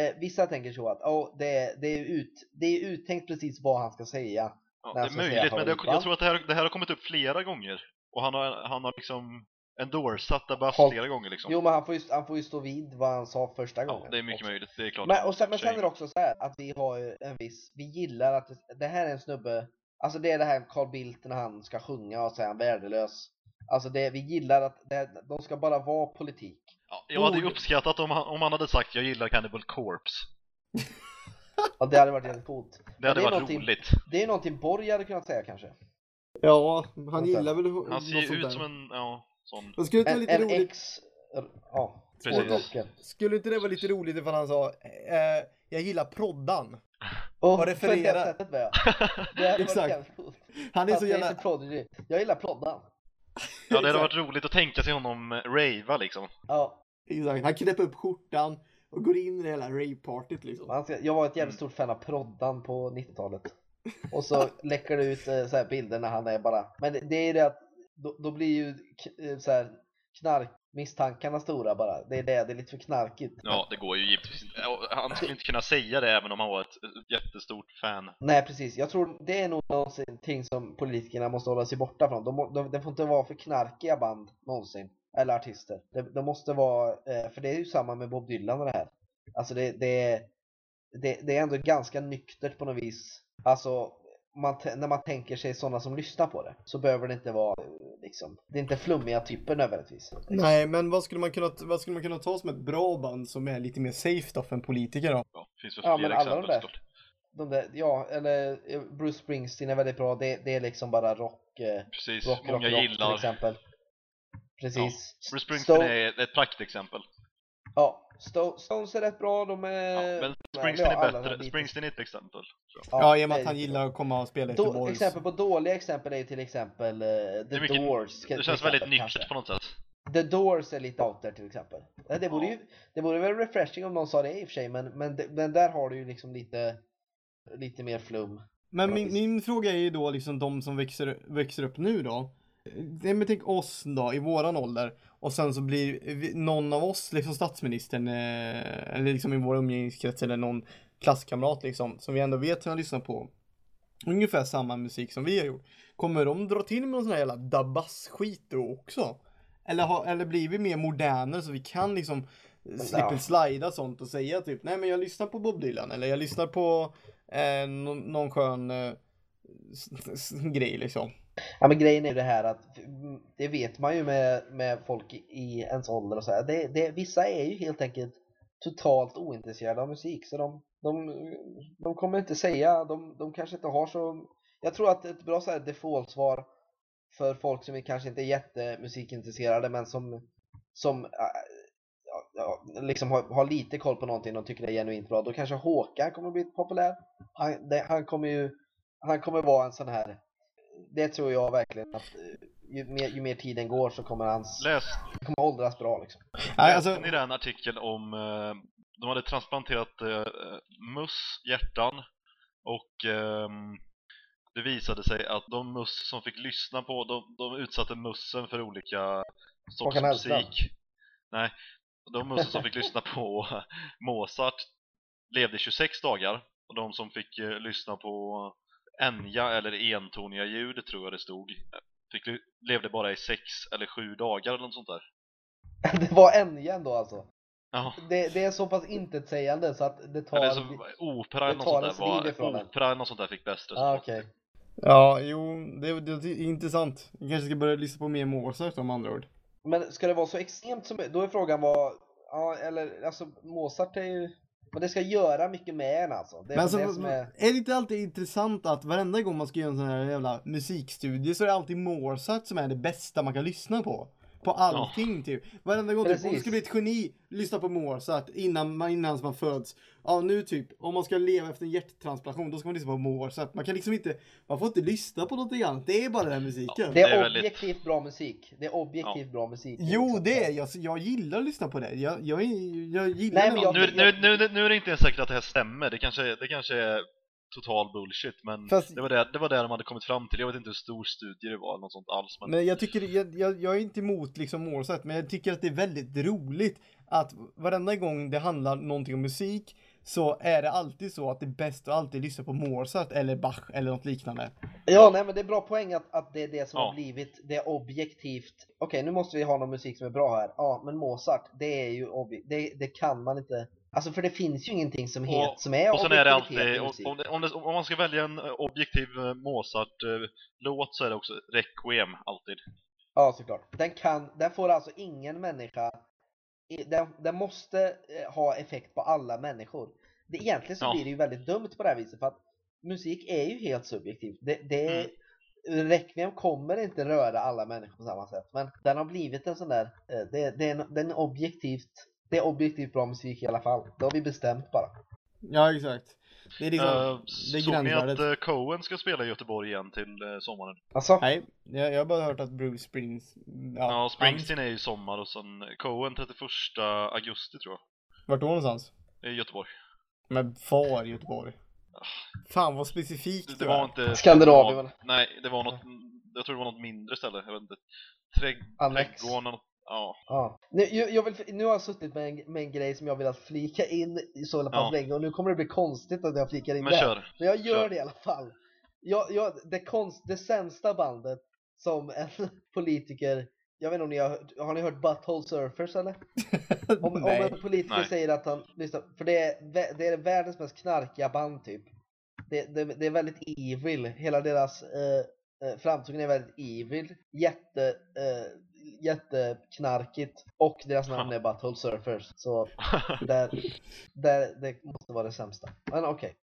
eh, vissa tänker så att oh, det, är- det, är ut, det är uttänkt precis vad han ska säga. Ja, det är möjligt, men det, jag tror att det här, det här har kommit upp flera gånger. Och han har, han har liksom endorsat Dabas Håll- flera gånger liksom. Jo, men han får, ju, han får ju stå vid vad han sa första ja, gången. det är mycket också. möjligt, det är klart. Men, och sen, men sen är det också så här att vi har ju en viss, vi gillar att det, det här är en snubbe, alltså det är det här Carl Bildt när han ska sjunga och säga han värdelös. Alltså det, vi gillar att det, de ska bara vara politik. Ja, jag hade ju uppskattat om han, om han hade sagt jag gillar Cannibal Corpse. Och det hade varit jävligt coolt. Det hade det är varit roligt. Det är någonting Borg hade kunnat säga kanske. Ja, han gillar väl Han ser ju ut där. som en, ja, sån. Skulle inte det vara lite en roligt? ex, ja. Skulle inte det vara lite roligt ifall han sa eh, jag gillar proddan. Och Och referera. Det. Det varit Exakt. Han är så jävla... Jag gillar proddan. Ja, det hade varit roligt att tänka sig honom eh, ravea liksom. Ja, Exakt. Han knäpper upp skjortan och går in i det hela rave-partyt liksom. jag var ett jävligt stort fan av proddan på 90-talet. Och så läcker det ut eh, så här bilder när han är bara, men det, det är det att då, då blir ju eh, så här knarkmisstankarna stora bara. Det är det, det är lite för knarkigt. Ja, det går ju givetvis inte. Han skulle inte kunna säga det även om han var ett ett jättestort fan. Nej precis, jag tror det är nog någonting som politikerna måste hålla sig borta från. De, må- de, det får inte vara för knarkiga band någonsin. Eller artister. Det, de måste vara, eh, för det är ju samma med Bob Dylan och det här. Alltså det, det, det, det är ändå ganska nyktert på något vis. Alltså man, när man tänker sig sådana som lyssnar på det så behöver det inte vara eh, liksom, det är inte flummiga typer nödvändigtvis. Nej, men vad skulle man kunna, vad skulle man kunna ta som ett bra band som är lite mer safe då för en politiker då? Ja, finns väl Ja, men alla de exempel där. De där, ja, eller eh, Bruce Springsteen är väldigt bra. Det, det är liksom bara rock, eh, Precis, rock, många rock, rock gillar. till exempel. Precis. Bruce Springsteen Stone- är ett praktexempel. Ja, Sto- Stones är rätt bra. De är... Ja, men Springsteen är bättre. Springsteen är ett exempel. jag. Ja, i och med att han gillar att komma och spela i Då, Göteborgs. exempel på dåliga exempel är till exempel eh, The mycket, Doors. det känns väldigt exempel, nyktert kanske. på något sätt. The Doors är lite out there till exempel. Eh, Det vore, Ja. ju, det vore väl refreshing om någon sa det i och för sig, men, men, men där har du ju liksom lite, lite mer flum. Men min, min fråga är ju då liksom de som växer, växer upp nu då. Nej men tänk oss då i våran ålder och sen så blir någon av oss liksom statsministern eh, eller liksom i vår umgängeskrets eller någon klasskamrat liksom som vi ändå vet hur han lyssnar på ungefär samma musik som vi har gjort. Kommer de dra till med någon sån här jävla dabass-skit då också? Eller, ha, eller blir vi mer modernare så vi kan liksom slippa slida sånt och säga typ nej men jag lyssnar på Bob Dylan eller jag lyssnar på eh, någon, skön eh, grej liksom. Ja men grejen är ju det här att det vet man ju med, med folk i, ens ålder och så här. Det, det, vissa är ju helt enkelt totalt ointresserade av musik så de, de, de kommer inte säga, de, de kanske inte har så Jag tror att ett bra så här default-svar för folk som är- kanske inte är jättemusikintresserade men som som äh, ja, ja, liksom har, har lite koll på någonting och tycker det är genuint bra, då kanske Håkan kommer bli populär. Han, det, han kommer ju han kommer vara en sån här det tror jag verkligen att eh, ju mer, ju mer tiden går så kommer hans Läs, kommer åldras bra liksom. Nej, läste alltså, ni den artikeln om eh, de hade transplanterat eh, möss hjärtan och ehm, det visade sig att de möss som fick lyssna på, de, de utsatte mössen för olika sorts musik. Nej, de möss som fick lyssna på Mozart levde 26 dagar och de som fick eh, lyssna på Enya eller entoniga ljud tror jag det stod fick, levde bara i 6 eller 7 dagar eller något sånt där. det var en igen då alltså. Ja. Det, det är så pass intetsägande så att det tar... Eller som opera eller det något tar sånt där var, opera eller något sånt där fick bäst ah, resultat. okej. ja, jo, det, det, det är intressant. Vi kanske ska börja lyssna på mer Mozart om andra ord. Men ska det vara så extremt som... Då är frågan vad... Ja, eller alltså Mozart är ju... Men det ska göra mycket med en alltså. Det är Men alltså, det som är... är det inte alltid intressant att varenda gång man ska göra en sån här jävla musikstudie så är det alltid Mozart som är det bästa man kan lyssna på? På allting typ. Varenda gång typ, om du ska bli ett geni, lyssna på Mozart innan man, innan man föds. Ja nu typ, om man ska leva efter en hjärttransplantation då ska man lyssna på Mozart. Man kan liksom inte, man får inte lyssna på någonting annat. Det är bara den musiken. Det är, Det är väldigt- objektivt bra musik. Det är objektivt bra musik. Jo liksom. det är jag, jag gillar att lyssna på det. Jag, jag, jag gillar Nej, men jag- Nu, nu, nu, nu är det inte ens säkert att det här stämmer, det kanske, det kanske är total bullshit men Fast- det, var det, det var det de hade kommit fram till, jag vet inte hur stor studie det var eller något sånt alls men Men jag tycker, jag, jag, jag är inte emot liksom Mozart, men jag tycker att det är väldigt roligt att varenda gång det handlar någonting om musik så är det alltid så att det är bäst att alltid lyssna på Mozart eller Bach eller något liknande. Ja, nej men det är bra poäng att, att det är det som Ja. har blivit, det är objektivt. Okej, nu måste vi ha någon musik som är bra här. Ja, men Mozart, det är ju obje- det, det kan man inte. Alltså för det finns ju ingenting som, het, Och- som är Och sen är det alltid, om, om, det, om, det, man ska välja en eh, objektiv eh, Mozart-låt så är det också Requiem alltid Ja, såklart. Den kan, den får alltså ingen människa, den, den måste eh, ha effekt på alla människor. Det, egentligen så Ja. blir det ju väldigt dumt på det här viset för att musik är ju helt subjektivt. Det, det Mm. Requiem kommer inte röra alla människor på samma sätt men den har blivit en sån där, det, det, är, en- den är objektivt, det är objektivt bra musik i alla fall. Det har vi bestämt bara. Ja, exakt. Det är liksom, Eh, det är Såg ni att eh, Cohen ska spela i Göteborg igen till eh, sommaren? Alltså, Nej, jag, jag har bara hört att Bruce Springs... Ja, Springsteen är ju i sommar och sen Cohen 31 augusti tror jag, Vart då någonstans? i Göteborg Men var i Göteborg? Fan vad specifikt Det du var är. inte... Skandinavien, det var- Nej, det var något, jag tror det var något mindre ställe, jag vet inte Trädg, Annex. Trädgården något, ja Ja. Nu, jag, vill, nu har jag suttit med en, med en grej som jag vill att flika in i så pass Ja. länge och nu kommer det bli konstigt att jag flikar in Men det. kör! Men jag gör Kör. det i alla fall. Jag, jag, det, konst, det sämsta bandet som en politiker jag vet inte om ni har har ni hört Butthole Surfers eller? Om, om en politiker Nej. säger att han lyssnar, för det är, det är världens mest knarkiga band typ. Det, det, det är väldigt evil, hela deras eh, eh, framtoning är väldigt evil, jätte, eh, jätteknarkigt och deras namn är Butthole Surfers. Så där, där, det måste vara det sämsta. Men okej.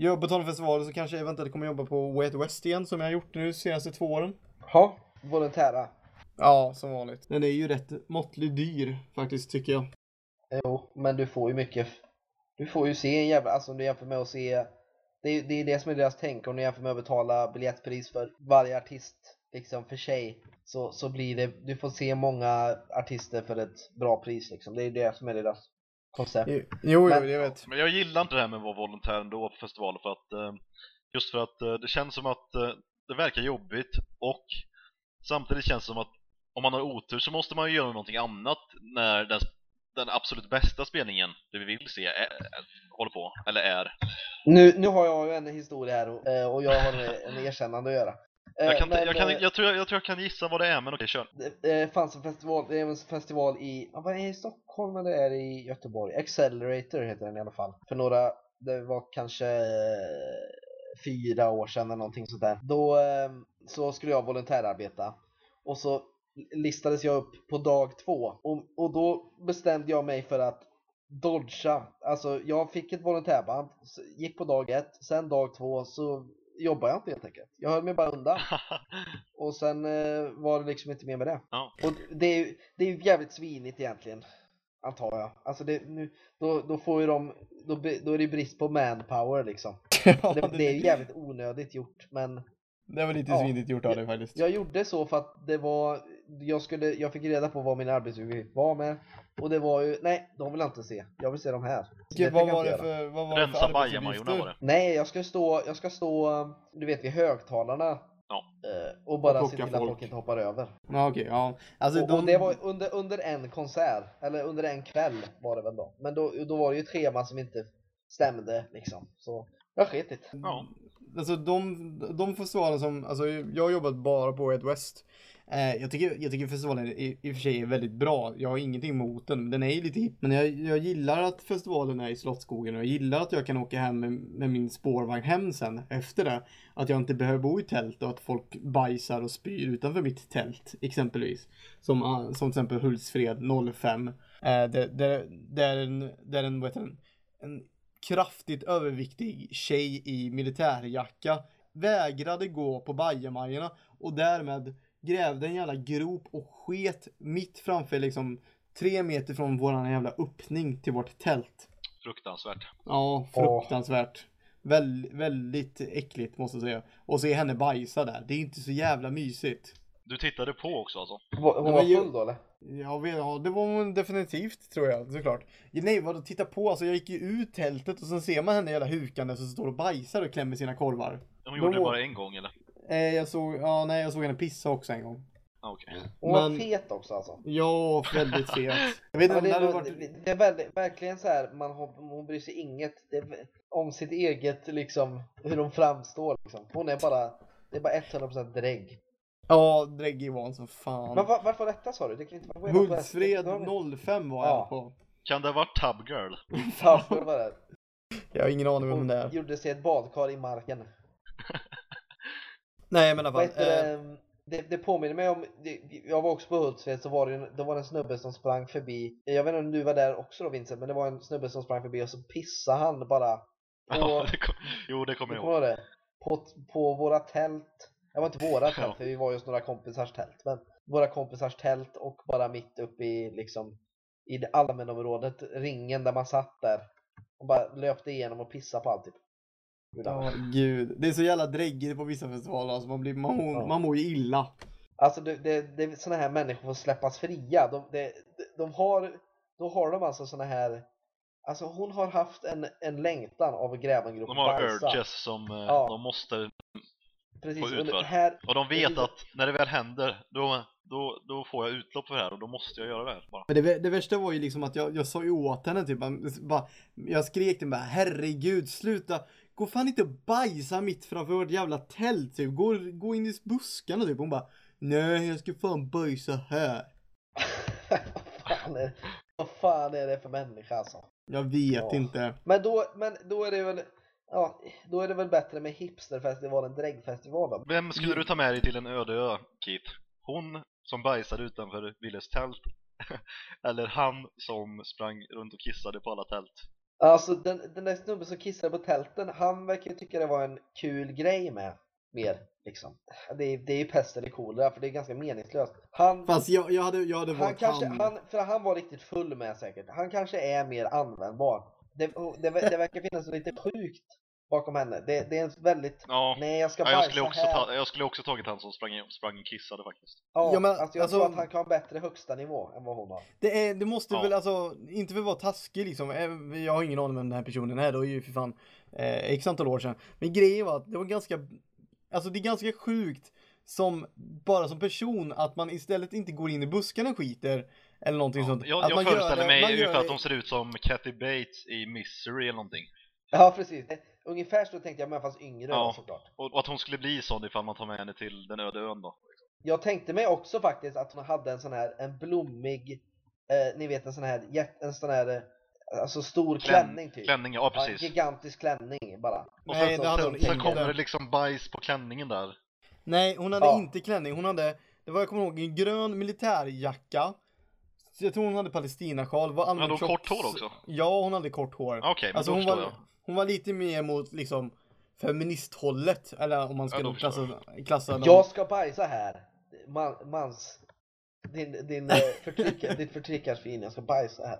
Gör på Tonfestivalen så kanske jag eventuellt kommer jobba på Way West igen som jag har gjort nu de senaste två åren. Ha, volontära. Ja, som vanligt. Den är ju rätt måttligt dyr faktiskt tycker jag. Jo, men du får ju mycket. Du får ju se en jävla, alltså om du jämför med att se. Det är det, är det som är deras tänk om du jämför med att betala biljettpris för varje artist liksom för sig. Så, så blir det, du får se många artister för ett bra pris liksom. Det är det som är deras koncept. Jo, jo, Men- jag vet. Men jag gillar inte det här med att vara volontär ändå på festivaler för att eh, just för att eh, det känns som att eh, det verkar jobbigt och samtidigt känns det som att om man har otur så måste man ju göra någonting annat när den, den absolut bästa spelningen, det vi vill se, är, är, håller på, eller är. Nu, nu har jag ju en historia här och, och jag har en erkännande att göra. Eh, Jag, kan, inte- men, jag, kan, eh, jag, tror, jag tror jag kan gissa vad det är, men okej, kör. Det eh, fanns en festival, det är en festival i, ja, vad är det i Stockholm eller är det i Göteborg? Accelerator heter den i alla fall. För några, det var kanske eh, fyra år sedan eller någonting sånt där. Då eh, så skulle jag volontärarbeta. Och så listades jag upp på dag två. Och, och då bestämde jag mig för att dodga. Alltså jag fick ett volontärband, gick på dag ett, sen dag två så jobbade jag inte helt enkelt. Jag höll mig bara undan. Och sen eh, var det liksom inte mer med det. Ja. Och det är ju det är jävligt svinigt egentligen. Antar jag. Alltså det, nu, då, då får ju de, då, då är det brist på manpower liksom. Ja, Det, det är ju jävligt onödigt gjort men det var lite Ja. svinigt gjort av dig faktiskt. jag gjorde så för att det var, jag skulle, jag fick reda på vad min arbetsuppgift var med. Och det var ju, nej de vill jag inte se. Jag vill se dem här. Det vad var det för, vad var det för bajamajorna var arbetsuppgifter? det. Nej, jag ska stå, jag ska stå, du vet vid högtalarna. Ja. eh, Och bara Och se till att folk. folk inte hoppar över. Ja, okej, ja. Alltså, och, de... och det var under, under en konsert, eller under en kväll var det väl då. Men då, då var det ju ett schema som inte stämde liksom. Så jag skitit. Ja. Alltså de, de festivaler som, alltså jag har jobbat bara på ett West. Eh, jag, tycker, jag tycker festivalen i, i och för sig är väldigt bra. Jag har ingenting emot den. Den är ju lite hipp. Men jag, jag gillar att festivalen är i Slottsskogen och jag gillar att jag kan åka hem med, med min spårvagn hem sen efter det. Att jag inte behöver bo i tält och att folk bajsar och spyr utanför mitt tält exempelvis. Som, ah, som till exempel Hultsfred 05. Eh, där, där, där en, där en, vad heter den? En kraftigt överviktig tjej i militärjacka vägrade gå på bajamajorna och därmed grävde en jävla grop och sket mitt framför liksom tre meter från våran jävla öppning till vårt tält. Fruktansvärt. Ja, fruktansvärt. Väl, väldigt äckligt måste jag säga. Och se henne bajsa där, det är inte så jävla mysigt. Du tittade på också alltså? Var- Hon var ju- full då eller? Ja, det var hon definitivt tror jag, såklart. Nej, vadå titta på, alltså jag gick ju ut tältet och sen ser man henne jävla hukande som står och bajsar och klämmer sina korvar. De gjorde det var- bara en gång eller? Eh, jag såg, ja nej jag såg henne pissa också en gång. Ah, Okej. Hon var Men- fet också alltså. Ja, väldigt fet. Jag vet inte Ja, det, det varit... det, det är väldigt, verkligen så här, man har, hon bryr sig inget det om sitt eget liksom, hur de framstår liksom. Hon är bara, det är bara 100% drägg. Ja, dräggig var hon som fan. Men var, vart var detta sa du? Det kan inte vara Hultsfred Väster- 05 var Ja. jag på. Kan det ha varit Tub Girl? Ja, det var det. Jag har ingen aning om det är. gjorde sig ett badkar i marken. Nej men i alla Vad fall. Eh, det, det, det påminner mig om, det, jag var också på Hultsfred så var det, det var en snubbe som sprang förbi, jag vet inte om du var där också då Vincent, men det var en snubbe som sprang förbi och så pissade han bara på, Ja, det kom, jo det kommer jag ihåg. På, på våra tält, det var inte våra tält Ja. för vi var just några kompisars tält, men våra kompisars tält och bara mitt uppe i liksom i det allmänområdet, ringen där man satt där och bara löpte igenom och pissade på allt typ. Ja, gud. Det är så jävla dräggigt på vissa festivaler. Alltså man, blir, man, mår, Ja. man mår ju illa. Alltså det, det, det är såna här människor får släppas fria. De, de, de har, då har de alltså såna här, alltså hon har haft en, en längtan av att gräva en grop De har bajsa. urges som eh, Ja. de måste, Precis, gå ut under, för. här, och de vet Precis. att när det väl händer, då, då, då får jag utlopp för det här och då måste jag göra det här bara. Men det, det värsta var ju liksom att jag, jag sa ju åt henne typ, bara, jag skrek till bara herregud sluta, gå fan inte och bajsa mitt framför vårt jävla tält typ, gå, gå in i buskarna typ. Hon bara, Nej, jag ska fan bajsa här. vad, fan är, vad fan är det för människa alltså? Jag vet Ja. inte. Men då, men då är det väl, ja, då är det väl bättre med hipsterfestivalen, dräggfestivalen. Vem skulle du ta med dig till en öde ö, Keith? Hon som bajsade utanför Willes tält? Eller han som sprang runt och kissade på alla tält? Alltså den, den där snubben som kissade på tälten, han verkar ju tycka det var en kul grej med. Mer, liksom. Det är, det är ju pest eller kolera, för det är ganska meningslöst. Han, Fast jag, jag hade, jag hade han valt kanske, han. han, för han var riktigt full med säkert. Han kanske är mer användbar. Det, det, det verkar finnas något lite sjukt bakom henne. Det, det är en väldigt, Ja, nej jag ska ja jag, skulle också här. ta, jag skulle också tagit han som sprang, sprang och kissade faktiskt. Ja, Ja, men, alltså jag alltså- tror att han kan ha bättre högsta nivå än vad hon har. Det, är, det måste Ja. väl alltså, inte för att vara taskig liksom. Eh, Jag har ingen aning om den här personen är. Det var ju för fan eh, x antal år sedan. Men grejen var att det var ganska, alltså det är ganska sjukt som, bara som person, att man istället inte går in i buskarna och skiter. Eller någonting sånt. Jag, att jag man gör föreställer det- mig man gör ungefär att de ser ut som Kathy Bates i Misery eller någonting. Ja precis, ungefär så tänkte jag men fast yngre Ja. då, såklart. Och, och att hon skulle bli sån ifall man tar med henne till den öde ön då. Jag tänkte mig också faktiskt att hon hade en sån här, en blommig, eh, ni vet en sån här, en sån här, eh, alltså stor Klän- klänning typ. Klänning, ja Ja, en precis. gigantisk klänning bara. Och Nej, sen, det hade sen, hon sen kommer det liksom bajs på klänningen där. Nej, hon hade Ja. inte klänning. Hon hade, det var jag kommer ihåg, en grön militärjacka. Så Jag tror hon hade palestinasjal. Var Hade hon tjock- kort hår också? Ja, hon hade kort hår. Okej, men Alltså då hon var, jag. hon var lite mer mot liksom feministhållet. Eller om man ska Ja, klassa, klassa dem. Jag ska bajsa här. Man, mans, din, din eh, förtryck, ditt förtryckarsvin, jag ska bajsa här.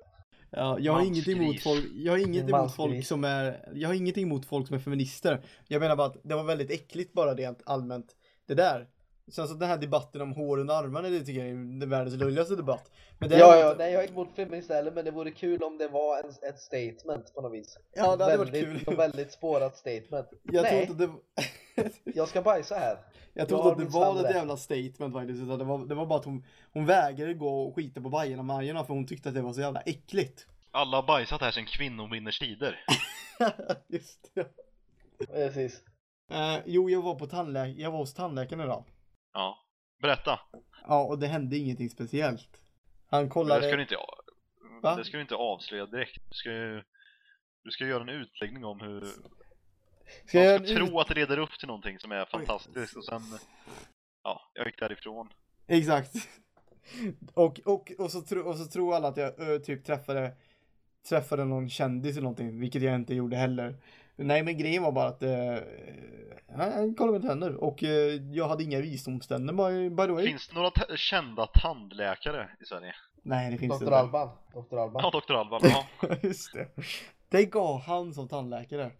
Ja, jag har inget emot Mansgris. folk, jag har inget emot folk Mansgris. som är, jag har ingenting emot folk som är feminister. Jag menar bara att det var väldigt äckligt bara rent allmänt. Det där. Sen så den här debatten om hår under armarna, det tycker jag är den världens löjligaste debatt. Men Ja, ja, nej jag är inte emot feminist heller, men det vore kul om det var en, ett statement på något vis. Ja, det hade varit väldigt, kul. Ett väldigt spårat statement. Jag tror nej, inte att det jag ska bajsa här. Jag tror Jag inte att det var ett jävla statement faktiskt, utan det var, det var bara att hon, hon vägrade gå och skita på Bajen och Majorna för hon tyckte att det var så jävla äckligt. Alla har bajsat här sen kvinnor vinner tider. Just det. Precis. Eh, jo, jag var på tandlä- jag var hos tandläkaren idag. Ja. Berätta. Ja, och det hände ingenting speciellt. Han Men kollade... det ska du inte, Va? det ska du inte avslöja direkt. Du ska ju du ska göra en utläggning om hur Ska man ska ut- tro att det leder upp till någonting som är fantastiskt och sen Ja, jag gick därifrån. Exakt. Och, och, och, så tro, och så tror alla att jag ö, typ träffade träffade någon kändis eller någonting, vilket jag inte gjorde heller. Nej, men grejen var bara att eh, han kollade med tänder och eh, jag hade inga visdomständer by, by the way. Finns det några t- kända tandläkare i Sverige? Nej, det finns Dr. inte. Alban. Dr. Alban. Ja, Dr. Alban. Ja. Just det. Det gav han som tandläkare.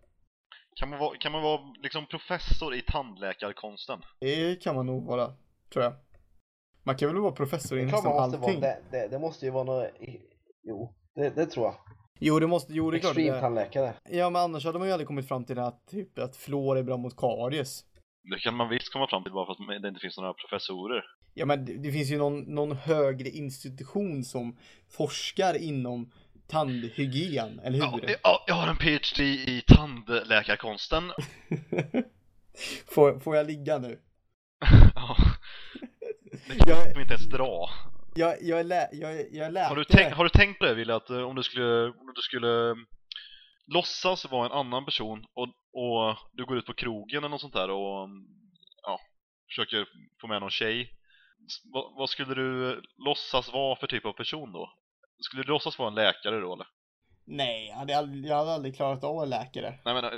Kan man vara, kan man vara liksom professor i tandläkarkonsten? Det kan man nog vara, tror jag. Man kan väl vara professor i nästan allting. det, det, det måste ju vara något, jo, det, det tror jag. Jo, det måste, jo det är klart det. Extreme-tandläkare. Ja, men annars hade man ju aldrig kommit fram till att, typ, att fluor är bra mot karies. Det kan man visst komma fram till bara för att det inte finns några professorer. Ja, men det, det finns ju någon, någon högre institution som forskar inom tandhygien, eller Ja, hur? ja, jag har en PhD i tandläkarkonsten. får, får jag ligga nu? Ja. Det kan Jag- inte ens dra. Jag, jag, lä, jag, jag läkare. Har du, tänkt, har du tänkt på det Wille, att eh, om du skulle, om du skulle mm, låtsas vara en annan person och, och du går ut på krogen eller något sånt där och mm, ja, försöker få med någon tjej. Vad, vad skulle du låtsas vara för typ av person då? Skulle du låtsas vara en läkare då eller? Nej, jag hade, aldrig, jag hade aldrig klarat av en läkare. Nej men, eh,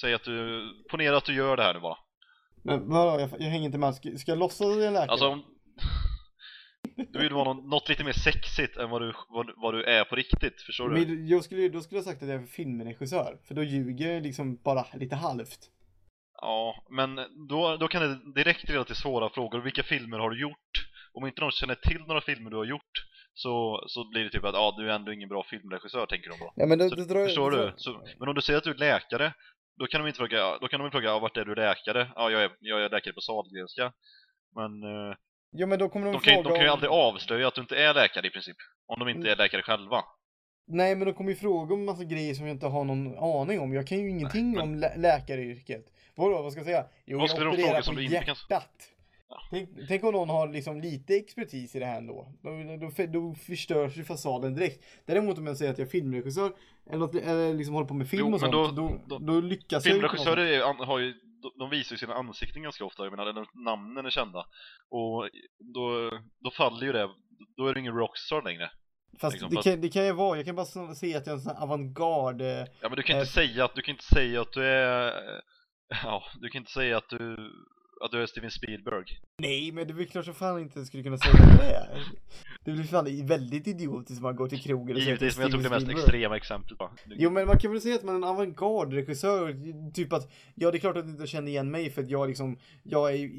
säg att du, ponera att du gör det här nu bara. Men vadå, jag, jag hänger inte med. Ska, ska jag låtsas att jag är en läkare? Alltså, du vill vara någon, något lite mer sexigt än vad du, vad, du- vad du är på riktigt, förstår du? Men jag skulle, då skulle jag sagt att jag är filmregissör. För då ljuger jag liksom bara lite halvt. Ja, men då, då kan det direkt leda till svåra frågor. Vilka filmer har du gjort? Om inte någon känner till några filmer du har gjort så, så blir det typ att ja, du är ändå ingen bra filmregissör, tänker de då. Ja, men då, Så, då drar förstår drar- du? Så, men om du säger att du är läkare, då kan de inte fråga, då kan de inte fråga ja, vart är du läkare? Ja, jag är, jag är läkare på Sahlgrenska. Men eh, Ja, men då kommer de, de, kan, fråga de kan ju om... aldrig avslöja att du inte är läkare i princip. Om de inte är läkare själva. Nej, men de kommer ju fråga om massa grejer som jag inte har någon aning om. Jag kan ju ingenting men- om lä- läkaryrket. Vadå, vad ska jag säga? Jo, Vad jag skulle de opererar på inte kan- hjärtat. Tänk, tänk om någon har liksom lite expertis i det här ändå. Då, då, då förstörs ju fasaden direkt. Däremot om jag säger att jag är filmregissör eller, något, eller liksom håller på med film Jo, och sånt, då- då, då, lyckas jag. Filmregissörer har ju, de- visar ju sina ansikten ganska ofta, jag menar, namnen är kända. Och då, då faller ju det, då är du ingen rockstar längre. Fast liksom, det, kan, det kan ju vara, jag kan bara se att jag är en sån här avantgarde. Ja men du kan Eh, inte säga att, du kan inte säga att du är, ja, du kan inte säga att du, att du är Steven Spielberg. Nej, men det är väl klart som fan inte skulle kunna säga det. Det blir fan väldigt idiotiskt om man går till krogen och säger att det är Givetvis, men jag tog det Steven mest Spielberg. extrema exemplet bara. Du- Jo men man kan väl säga att man är en avantgarde-regissör, typ att, ja det är klart att du inte känner igen mig för att jag liksom, jag är,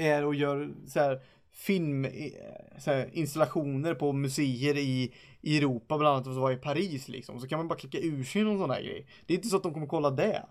är och gör så här film, eh, så här, installationer på museer i, i Europa bland annat och så var i Paris liksom, så kan man bara klicka ur sig någon sån här grej. Det är inte så att de kommer kolla det.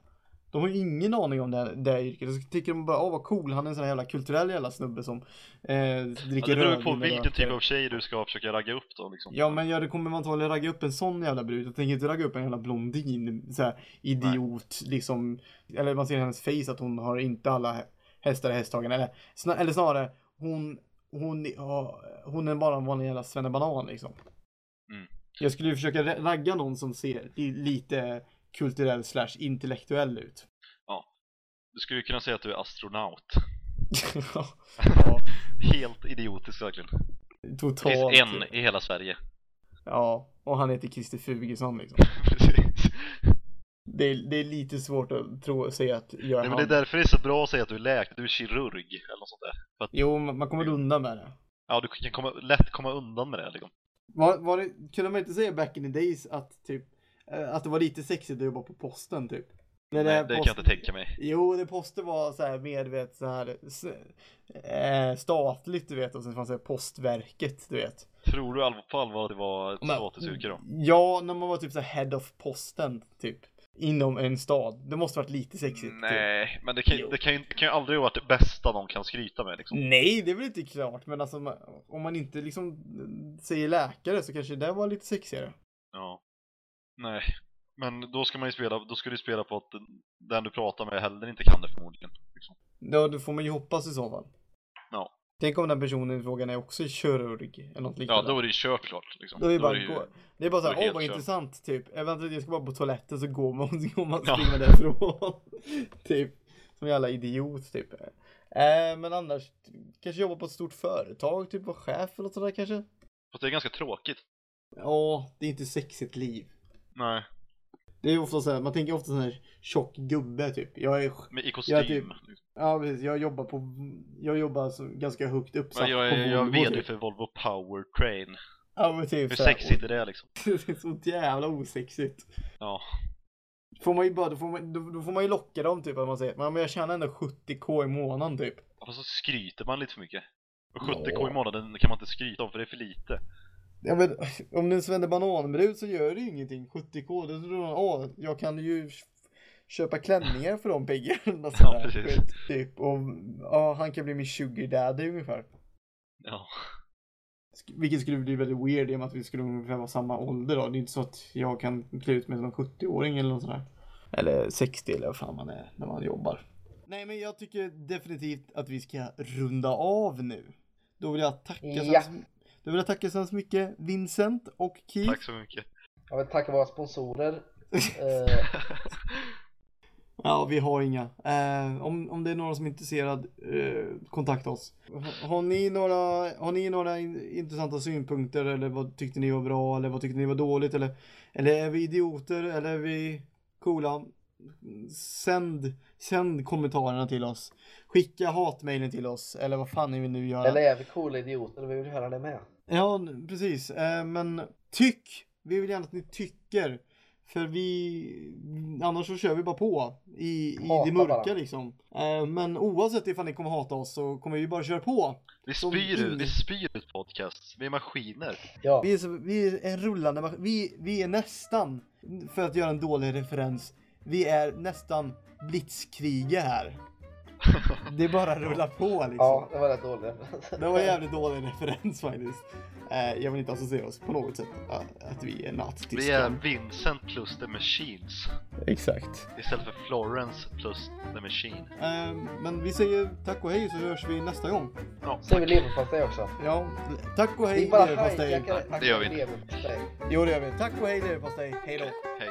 De har ju ingen aning om det, här- det här yrket, så tycker de bara åh vad cool, han är en sån här jävla kulturell jävla snubbe som eh, Ja, dricker det beror på rödvin vilken typ av tjej du ska försöka ragga upp då liksom. Ja men ja, det kommer man antagligen ragga upp en sån jävla brud. Jag tänker inte ragga upp en jävla blondin, så här, idiot liksom. Eller man ser i hennes face att hon har inte alla hä- hästar i hästhagen. Eller, sna- eller snarare, hon, hon, ja, hon är bara en vanlig jävla svennebanan liksom. Mm. Jag skulle ju försöka ra- ragga någon som ser li- lite kulturell slash intellektuell ut. Du skulle kunna säga att du är astronaut. ja, Helt idiotiskt verkligen. Det totalt. finns en i hela Sverige. Ja, och han heter Christer Fugesson liksom. Precis. Det är, det är lite svårt att tro, säga att jag är Nej, men det är därför det är så bra att säga att du är läkare, du är kirurg eller något sånt där. Att, Jo, man kommer undan med det. ja, du kan komma, lätt komma undan med det liksom. Var, var det, kunde man inte säga back in the days att typ att det var lite sexigt att jobba på posten typ? När Nej, här det kan jag inte tänka mig. Jo, det posten var så här vet, så här s- eh, statligt, du vet, och sen fanns det postverket, du vet. Tror du allvar på allvar att det var ett statusyrke då? Ja, när man var typ så här head of posten, typ. Inom en stad. Det måste varit lite sexigt. Typ. Nej, men det kan, det, kan ju, det kan ju aldrig ha varit det bästa någon kan skryta med liksom. Nej, det är väl inte klart, men alltså om man inte liksom säger läkare så kanske det var lite sexigare. Ja. Nej. Men då ska man ju spela, då ska du spela på att den du pratar med heller inte kan det förmodligen. Liksom. Ja, då får man ju hoppas i så fall. Ja. Tänk om den personen i frågan är också kirurg eller något Ja, liknande. då är det ju kört klart liksom. Då är det bara det ju- gå. Det är bara såhär, åh vad helt kört. intressant, typ. Vänta, jag ska bara på toaletten så går man, så går man Ja. springer därifrån. typ. Som en jävla idiot, typ. Eh, men annars, kanske jobba på ett stort företag, typ vara chef eller något sådär kanske. Fast det är ganska tråkigt. Ja, det är inte sexigt liv. Nej. Det är ofta så här, man tänker ofta sån här tjock gubbe typ. Jag är, Men i kostym. Ja, typ. ja precis, jag jobbar på, jag jobbar så ganska högt uppsatt jag på är, jag är Volvo, VD typ. för Volvo Powertrain. Ja men typ Hur sexigt är det liksom? Det är så jävla osexigt. Ja. Får man ju bara, då får man, då, då får man ju locka dem typ att man säger, men jag tjänar ändå 70k i månaden typ. Fast så skryter man lite för mycket. Och 70k Ja. i månaden kan man inte skryta om för det är för lite. Ja men om det är en Svenne Bananbrud så gör det ju ingenting. 70k, då tror man, åh, jag kan ju köpa klänningar för de pengarna. Ja, sådär, precis. Typ, och ja, han kan bli min sugar daddy ungefär. Ja. Vilket skulle bli väldigt weird i och med att vi skulle ungefär vara samma ålder då. Det är inte så att jag kan klä ut mig som en 70-åring eller något sånt där. Eller 60 eller vad fan man är när man jobbar. Nej men jag tycker definitivt att vi ska runda av nu. Då vill jag tacka så Ja. hemskt- Då vill jag tacka så hemskt mycket Vincent och Keith. Tack så mycket. Jag vill tacka våra sponsorer. Eh, Ja, vi har inga. Eh, om, om det är några som är intresserad, eh, kontakta oss. Har, ni några, har ni några in, intressanta synpunkter eller vad tyckte ni var bra eller vad tyckte ni var dåligt eller, eller är vi idioter eller är vi coola? Sänd, sänd kommentarerna till oss. Skicka hatmailen till oss eller vad fan ni vill nu göra. eller är vi coola idioter? Vi vill höra det med. Ja, precis. Eh, men tyck! Vi vill gärna att ni tycker. För vi, annars så kör vi bara på i, i Hata det mörka bara. liksom. Eh, men oavsett ifall ni kommer hata oss så kommer vi bara köra på. Vi spyr vi spyr ut podcast. Vi är maskiner. Ja, Vi är, så, vi är en rullande mas- vi, vi är nästan, för att göra en dålig referens, vi är nästan blitzkriga här. Det bara rullar på liksom. Ja, det var rätt dåligt. Det var en jävligt dålig referens faktiskt. Eh, jag vill inte associera oss på något sätt eh, att vi är Vi är. Vincent plus The Machines. Exakt. Istället för Florence plus The Machine. Eh, men vi säger tack och hej så hörs vi nästa gång. Ja, Sen vi leverpastej också. Ja, tack och hej leverpastej. Det gör vi inte. Jo det gör vi. Tack och hej leverpastej. Hej då. hej.